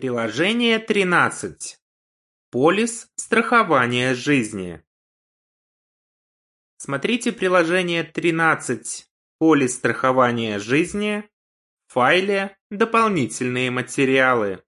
Приложение тринадцать: Полис страхования жизни. Смотрите приложение тринадцать «Полис страхования жизни» в файле «Дополнительные материалы».